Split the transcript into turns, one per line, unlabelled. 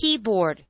keyboard.